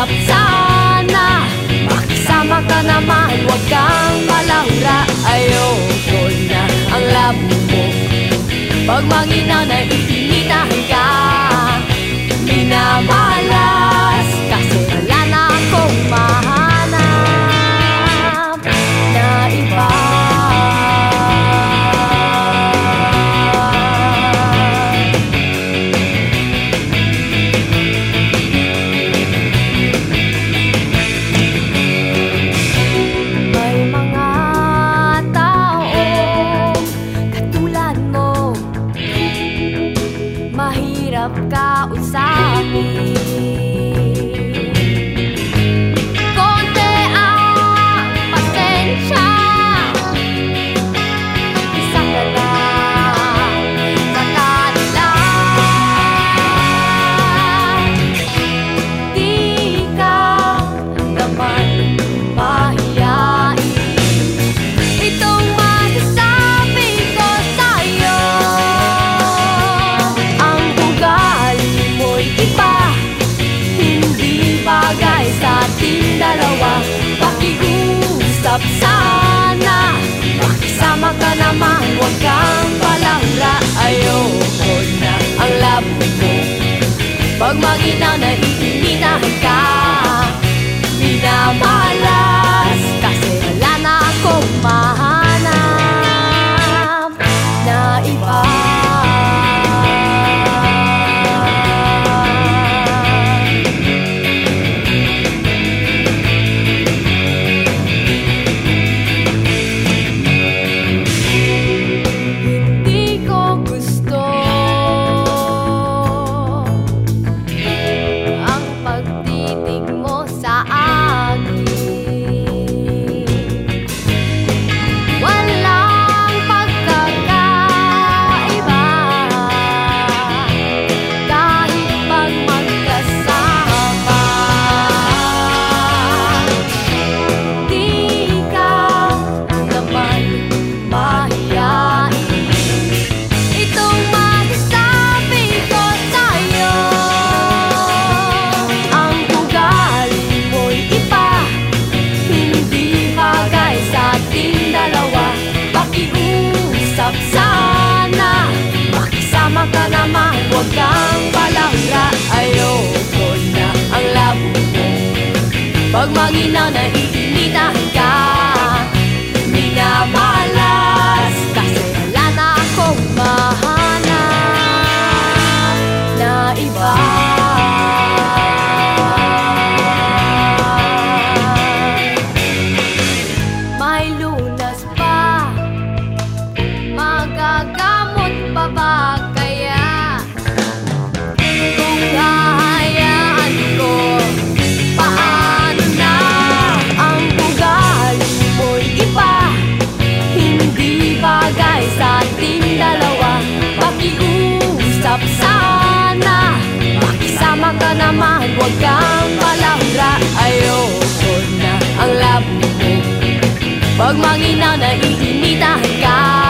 masarap sana. Makasama ka naman, huwag kang malangra Ayoko na ang labo mo. Pag manginanay, itinitahan ka. God. Pag mag-inaw na iinitahan ka Minamahal Huwag kang palambra Ayoko na ang love mo. Pag manginang naiinitahan ka.